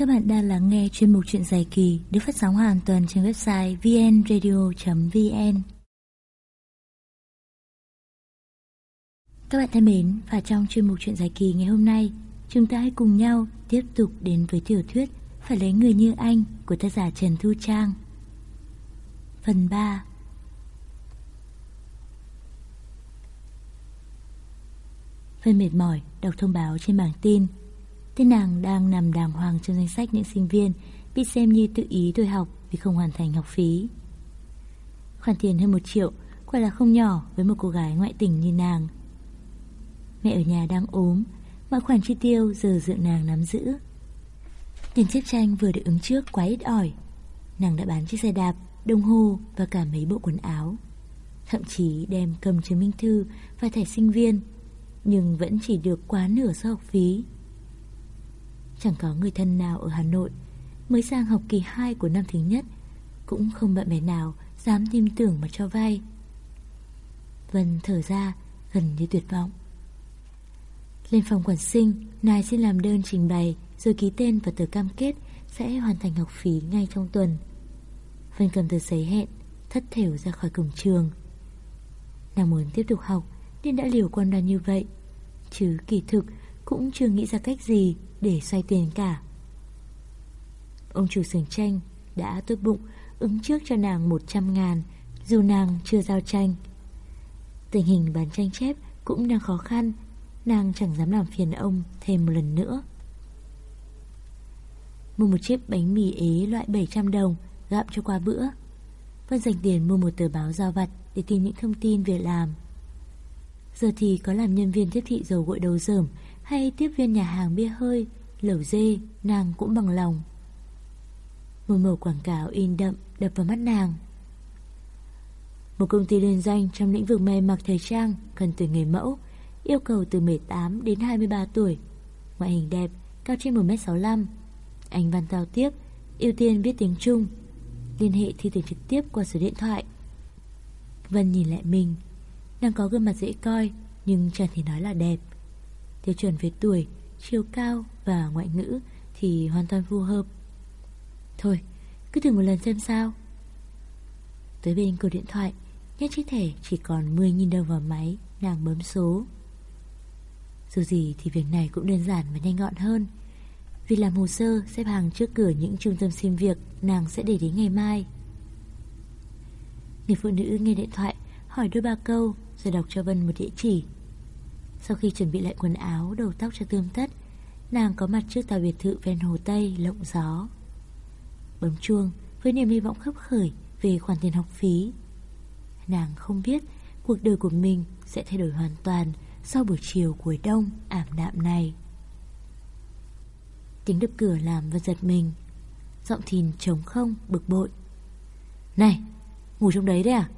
Các bạn đang lắng nghe chuyên mục chuyện dài kỳ được phát sóng hoàn toàn trên website vnradio.vn. Các bạn thân mến, và trong chuyên mục chuyện dài kỳ ngày hôm nay, chúng ta hãy cùng nhau tiếp tục đến với tiểu thuyết Phải lấy người như anh của tác giả Trần Thu Trang. Phần 3 Vân mệt mỏi đọc thông báo trên bảng tin Tên nàng đang nằm đàng hoàng trong danh sách những sinh viên bị xem như tự ý thôi học vì không hoàn thành học phí. Khoản tiền hơn một triệu quả là không nhỏ với một cô gái ngoại tỉnh như nàng. Mẹ ở nhà đang ốm, mọi khoản chi tiêu giờ dựa nàng nắm giữ. Tiền chiếc tranh vừa được ứng trước quá ít ỏi. Nàng đã bán chiếc xe đạp, đồng hồ và cả mấy bộ quần áo. Thậm chí đem cầm chứng minh thư và thẻ sinh viên, nhưng vẫn chỉ được quá nửa số học phí. Chẳng có người thân nào ở Hà Nội Mới sang học kỳ 2 của năm thứ nhất, Cũng không bạn bè nào Dám tin tưởng mà cho vay Vân thở ra, Gần như tuyệt vọng. Lên phòng quản sinh, Nài xin làm đơn trình bày Rồi ký tên và tờ cam kết Sẽ hoàn thành học phí ngay trong tuần. Vân cầm tờ giấy hẹn, Thất thểu ra khỏi cổng trường. Nàng muốn tiếp tục học, Nên đã liều quan đoan như vậy, Chứ kỳ thực cũng chưa nghĩ ra cách gì để xoay tiền cả. Ông chủ sưởng tranh đã tốt bụng ứng trước cho nàng 100 ngàn dù nàng chưa giao tranh. Tình hình bán tranh chép cũng đang khó khăn, nàng chẳng dám làm phiền ông thêm một lần nữa. Mua một chiếc bánh mì ế loại 700 đồng, gặm cho qua bữa. Vân dành tiền mua một tờ báo giao vặt để tìm những thông tin việc làm. Giờ thì có làm nhân viên tiếp thị dầu gội đầu dởm hay tiếp viên nhà hàng bia hơi, lẩu dê, nàng cũng bằng lòng. Một màu quảng cáo in đậm đập vào mắt nàng. Một công ty liên danh trong lĩnh vực may mặc thời trang cần tuyển người mẫu, yêu cầu từ 18 đến 23 tuổi, ngoại hình đẹp, cao trên 1m65. Anh văn giao tiếp, ưu tiên biết tiếng Trung, liên hệ thi tuyển trực tiếp qua số điện thoại. Vân nhìn lại mình, nàng có gương mặt dễ coi nhưng chẳng thể nói là đẹp. Tiêu chuẩn về tuổi, chiều cao và ngoại ngữ thì hoàn toàn phù hợp. Thôi, cứ thử một lần xem sao. Tới bên cửa điện thoại, nhét chiếc thẻ chỉ còn 10.000 đồng vào máy, nàng bấm số. Dù gì thì việc này cũng đơn giản và nhanh gọn hơn. Vì làm hồ sơ xếp hàng trước cửa những trung tâm xin việc nàng sẽ để đến ngày mai. Người phụ nữ nghe điện thoại hỏi đôi ba câu rồi đọc cho Vân một địa chỉ sau khi chuẩn bị lại quần áo, đầu tóc cho tươm tất, nàng có mặt trước tòa biệt thự ven hồ Tây, lộng gió. Bấm chuông với niềm hy vọng khấp khởi về khoản tiền học phí. Nàng không biết cuộc đời của mình sẽ thay đổi hoàn toàn sau buổi chiều cuối đông ảm đạm này. Tiếng đập cửa làm Vân giật mình. Giọng thìn trống không, bực bội. Này, ngủ trong đấy đấy à?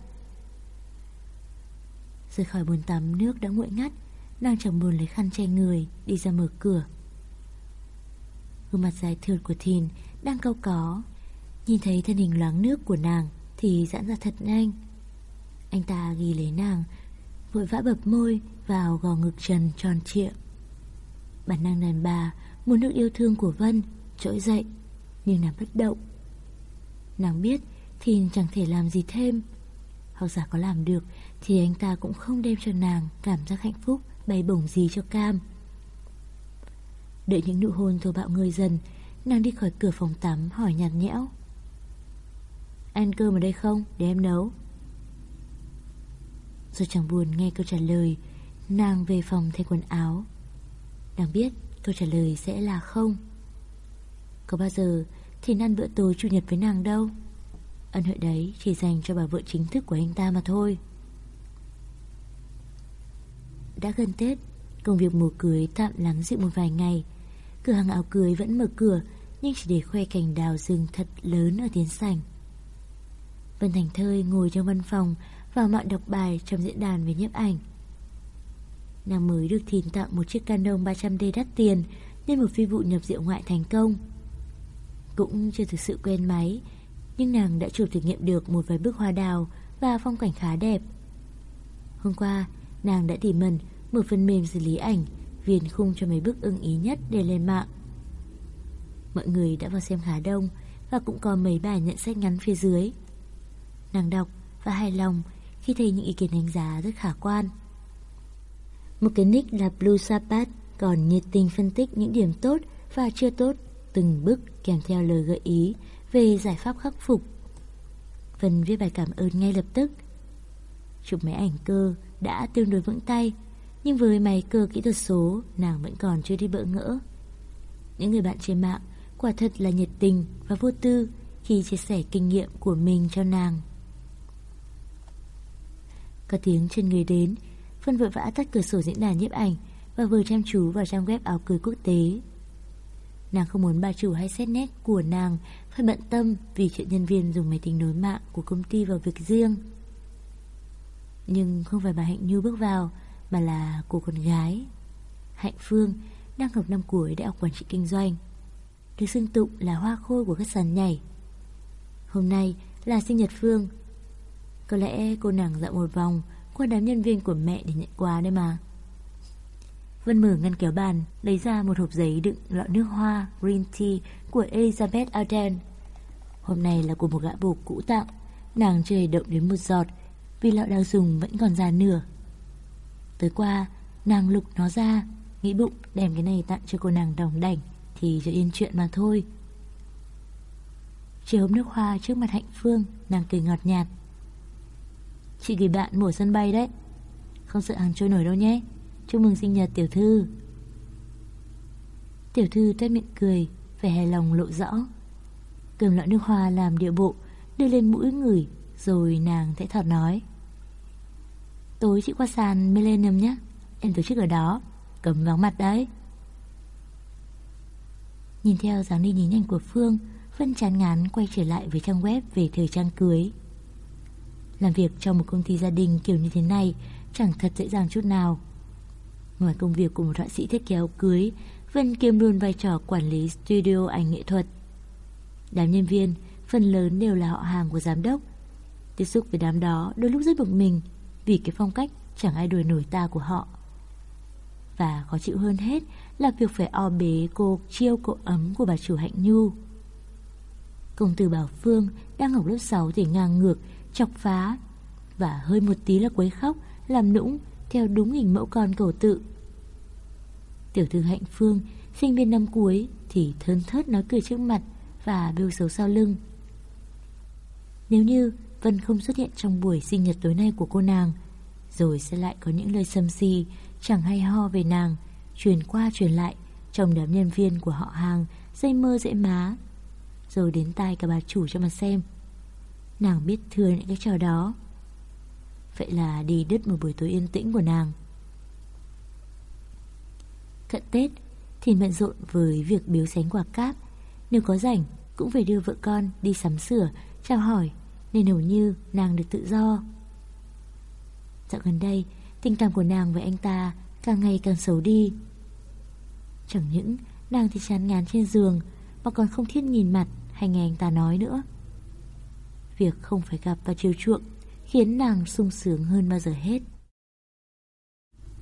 Rời khỏi bồn tắm, nước đã nguội ngắt. Nàng chẳng buồn lấy khăn che người, Đi ra mở cửa. Gương mặt dài thượt của Thìn Đang câu có. Nhìn thấy thân hình loáng nước của nàng Thì giãn ra thật nhanh. Anh ta ghi lấy nàng, Vội vã bập môi vào gò ngực trần tròn trịa. Bản năng đàn bà Muốn được yêu thương của Vân Trỗi dậy, Nhưng nàng bất động. Nàng biết Thìn chẳng thể làm gì thêm. Hoặc giả có làm được thì anh ta cũng không đem cho nàng cảm giác hạnh phúc, bay bổng gì cho cam. Đợi những nụ hôn thô bạo người dần, Nàng đi khỏi cửa phòng tắm hỏi nhạt nhẽo. Ăn cơm ở đây không? Để em nấu. Rồi chẳng buồn nghe câu trả lời, Nàng về phòng thay quần áo. Nàng biết câu trả lời sẽ là không. Có bao giờ thì ăn bữa tối chủ nhật với nàng đâu. Ân huệ đấy chỉ dành cho bà vợ chính thức của anh ta mà thôi đã gần Tết, công việc mùa cưới tạm lắng dịu một vài ngày. Cửa hàng áo cưới vẫn mở cửa, nhưng chỉ để khoe cành đào rừng thật lớn ở tiến sảnh. Vân Thành Thơi ngồi trong văn phòng vào mạng đọc bài trong diễn đàn về nhiếp ảnh. Nàng mới được thìn tặng một chiếc Canon 300D đắt tiền nên một phi vụ nhập rượu ngoại thành công. Cũng chưa thực sự quen máy, nhưng nàng đã chụp thử nghiệm được một vài bức hoa đào và phong cảnh khá đẹp. Hôm qua, nàng đã tỉ mẩn mở phần mềm xử lý ảnh, viền khung cho mấy bức ưng ý nhất để lên mạng. Mọi người đã vào xem khá đông và cũng có mấy bài nhận xét ngắn phía dưới. Nàng đọc và hài lòng khi thấy những ý kiến đánh giá rất khả quan. Một cái nick là Blue Sapat còn nhiệt tình phân tích những điểm tốt và chưa tốt từng bước kèm theo lời gợi ý về giải pháp khắc phục. Vân viết bài cảm ơn ngay lập tức. Chụp máy ảnh cơ đã tương đối vững tay, nhưng với máy cơ kỹ thuật số, nàng vẫn còn chưa đi bỡ ngỡ. Những người bạn trên mạng quả thật là nhiệt tình và vô tư khi chia sẻ kinh nghiệm của mình cho nàng. Có tiếng chân người đến, phân vội vã tắt cửa sổ diễn đàn nhiếp ảnh và vừa chăm chú vào trang web áo cưới quốc tế. Nàng không muốn bà chủ hay xét nét của nàng phải bận tâm vì chuyện nhân viên dùng máy tính nối mạng của công ty vào việc riêng. Nhưng không phải bà Hạnh như bước vào, mà là cô con gái. Hạnh Phương đang học năm cuối đại học quản trị kinh doanh. Được xưng tụng là hoa khôi của các sàn nhảy. Hôm nay là sinh nhật Phương. Có lẽ cô nàng dạo một vòng qua đám nhân viên của mẹ để nhận quà đấy mà. Vân mở ngăn kéo bàn, lấy ra một hộp giấy đựng lọ nước hoa green tea của Elizabeth Arden. Hôm nay là của một gã bồ cũ tặng, nàng chưa hề động đến một giọt vì lọ đang dùng vẫn còn già nửa. Tới qua, nàng lục nó ra, nghĩ bụng đem cái này tặng cho cô nàng đồng đảnh thì cho yên chuyện mà thôi. Chiều hôm nước hoa trước mặt Hạnh Phương, nàng cười ngọt nhạt. Chị gửi bạn mùa sân bay đấy, không sợ hàng trôi nổi đâu nhé. Chúc mừng sinh nhật tiểu thư Tiểu thư toét miệng cười Vẻ hài lòng lộ rõ Cầm lọ nước hoa làm điệu bộ Đưa lên mũi người rồi nàng thẽ thọt nói. Tối chị qua sàn Millennium nhé. Em tổ chức ở đó. Cầm vắng mặt đấy. Nhìn theo dáng đi nhí nhanh của Phương Vân chán ngán quay trở lại với trang web về thời trang cưới. Làm việc trong một công ty gia đình kiểu như thế này Chẳng thật dễ dàng chút nào. Ngoài công việc của một họa sĩ thiết kế áo cưới, Vân kiêm luôn vai trò quản lý studio ảnh nghệ thuật. Đám nhân viên, phần lớn đều là họ hàng của giám đốc. Tiếp xúc với đám đó đôi lúc rất bực mình vì cái phong cách chẳng ai đuổi nổi ta của họ. Và khó chịu hơn hết là việc phải o bế cô chiêu cậu ấm của bà chủ Hạnh Nhu. Công tử Bảo Phương đang học lớp 6 thì ngang ngược, chọc phá và hơi một tí là quấy khóc, làm nũng theo đúng hình mẫu con cầu tự. Tiểu thư hạnh phương, sinh viên năm cuối thì thơn thớt nói cười trước mặt và bêu xấu sau lưng. Nếu như Vân không xuất hiện trong buổi sinh nhật tối nay của cô nàng, rồi sẽ lại có những lời xâm xì chẳng hay ho về nàng, truyền qua truyền lại trong đám nhân viên của họ hàng, dây mơ dễ má, rồi đến tai cả bà chủ cho mà xem. Nàng biết thừa những cái trò đó. Vậy là đi đứt một buổi tối yên tĩnh của nàng. Cận Tết thì bận rộn với việc biếu sánh quả cáp Nếu có rảnh cũng phải đưa vợ con đi sắm sửa Chào hỏi nên hầu như nàng được tự do. Dạo gần đây Tình cảm của nàng với anh ta Càng ngày càng xấu đi. Chẳng những nàng thì chán ngán trên giường Mà còn không thiết nhìn mặt Hay nghe anh ta nói nữa. Việc không phải gặp và chiều chuộng Khiến nàng sung sướng hơn bao giờ hết.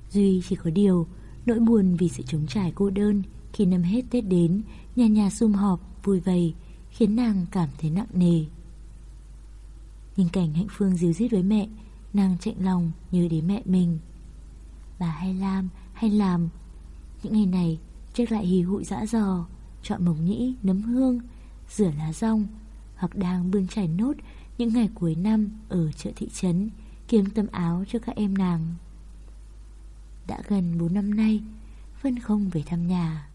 Duy chỉ có điều Nỗi buồn vì sự trống trải cô đơn Khi năm hết Tết đến Nhà nhà sum họp, vui vầy Khiến nàng cảm thấy nặng nề. Nhìn cảnh hạnh phương díu dít với mẹ Nàng chạy lòng nhớ đến mẹ mình. Bà hay làm hay làm. Những ngày này Chắc lại hì hụi dã dò Chọn mộc nhĩ, nấm hương Rửa lá rong Hoặc đang bươn trải nốt Những ngày cuối năm ở chợ thị trấn Kiếm tấm áo cho các em nàng. Đã gần 4 năm nay Vân không về thăm nhà.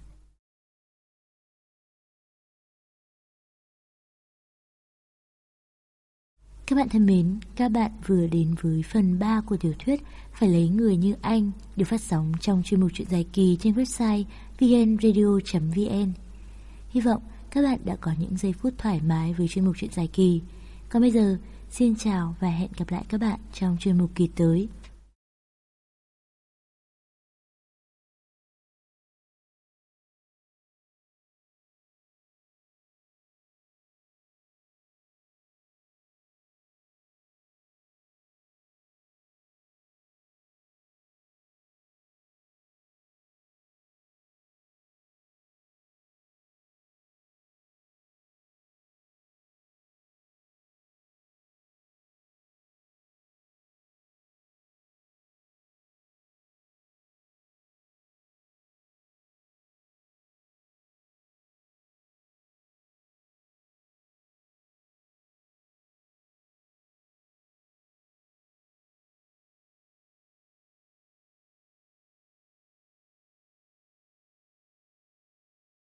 Các bạn thân mến, các bạn vừa đến với phần 3 của tiểu thuyết Phải lấy người như anh được phát sóng trong chuyên mục truyện dài kỳ trên website vnradio.vn Hy vọng các bạn đã có những giây phút thoải mái với chuyên mục truyện dài kỳ. Còn bây giờ, xin chào và hẹn gặp lại các bạn trong chuyên mục kỳ tới.